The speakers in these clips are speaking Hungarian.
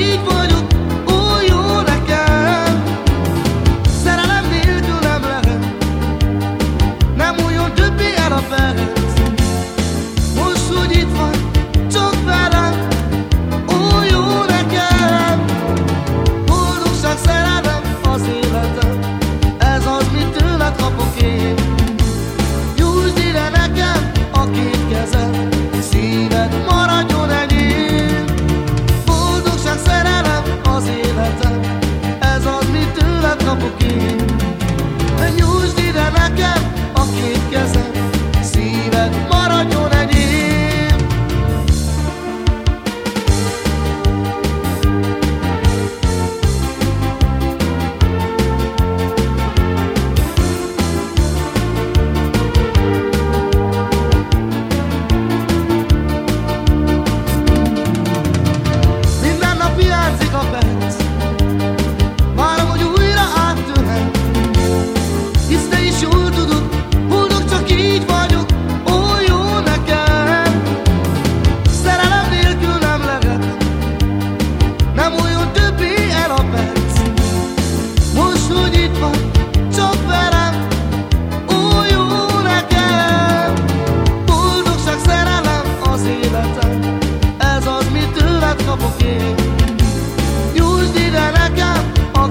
need. Kapok én a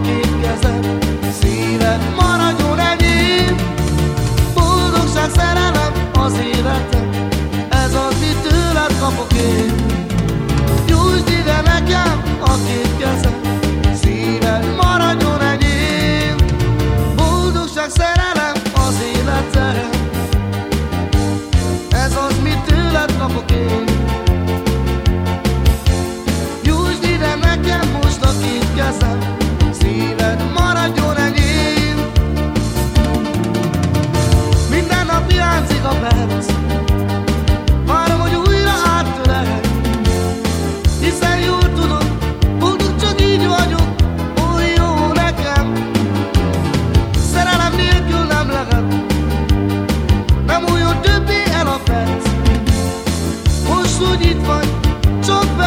Szíved maradjon enyém. Boldogság, szerelem az életem Ez az, mit tőled kapok én Nyújtsd ide a Szíved maradjon enyém. Boldogság, szerelem az életem Ez az, mit tőled kapok én need fun. Talk